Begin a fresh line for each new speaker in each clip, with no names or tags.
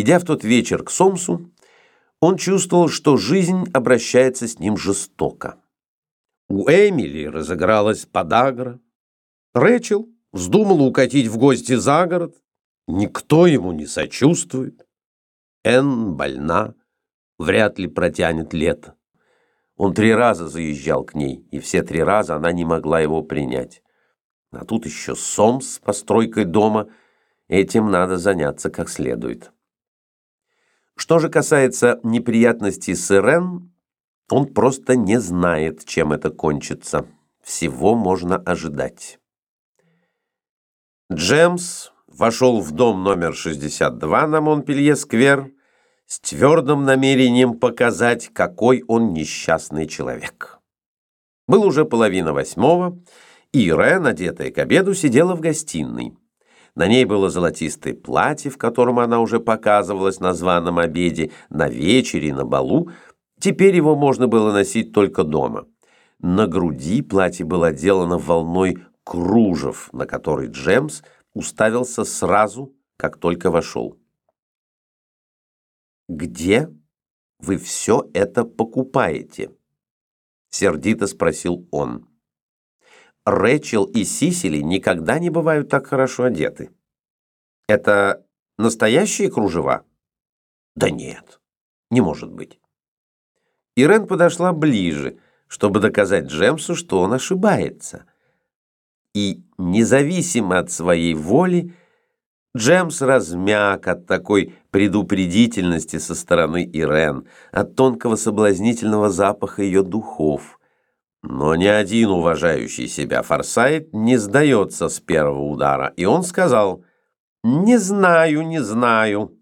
Идя в тот вечер к Сомсу, он чувствовал, что жизнь обращается с ним жестоко. У Эмили разыгралась подагра. Рэчел вздумала укатить в гости за город. Никто ему не сочувствует. Энн больна, вряд ли протянет лето. Он три раза заезжал к ней, и все три раза она не могла его принять. А тут еще Сомс с постройкой дома. Этим надо заняться как следует. Что же касается неприятностей с Ирен, он просто не знает, чем это кончится. Всего можно ожидать. Джемс вошел в дом номер 62 на Монпелье-сквер с твердым намерением показать, какой он несчастный человек. Был уже половина восьмого, и Ирен, одетая к обеду, сидела в гостиной. На ней было золотистое платье, в котором она уже показывалась на званом обеде, на вечере, на балу. Теперь его можно было носить только дома. На груди платье было отделано волной кружев, на который Джемс уставился сразу, как только вошел. «Где вы все это покупаете?» — сердито спросил он. Рэчел и Сисили никогда не бывают так хорошо одеты. Это настоящие кружева? Да нет, не может быть. Ирен подошла ближе, чтобы доказать Джемсу, что он ошибается. И, независимо от своей воли, Джемс размяк от такой предупредительности со стороны Ирен, от тонкого соблазнительного запаха ее духов – но ни один уважающий себя Форсайт не сдается с первого удара, и он сказал «Не знаю, не знаю.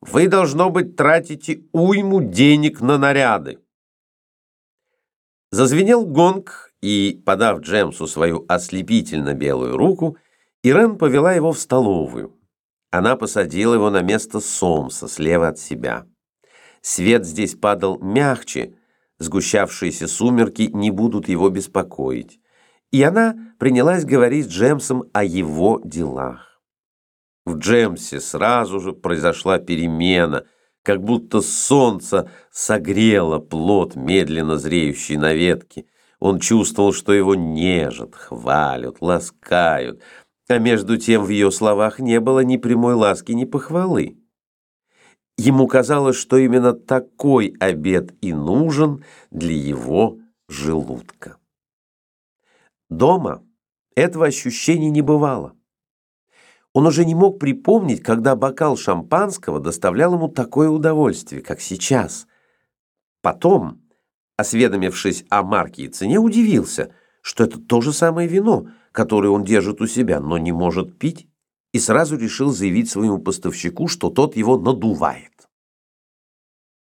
Вы, должно быть, тратите уйму денег на наряды». Зазвенел гонг, и, подав Джемсу свою ослепительно белую руку, Ирен повела его в столовую. Она посадила его на место Сомса слева от себя. Свет здесь падал мягче, сгущавшиеся сумерки не будут его беспокоить. И она принялась говорить с Джемсом о его делах. В Джемсе сразу же произошла перемена, как будто солнце согрело плод, медленно зреющий на ветке. Он чувствовал, что его нежат, хвалят, ласкают, а между тем в ее словах не было ни прямой ласки, ни похвалы. Ему казалось, что именно такой обед и нужен для его желудка. Дома этого ощущения не бывало. Он уже не мог припомнить, когда бокал шампанского доставлял ему такое удовольствие, как сейчас. Потом, осведомившись о марке и цене, удивился, что это то же самое вино, которое он держит у себя, но не может пить и сразу решил заявить своему поставщику, что тот его надувает.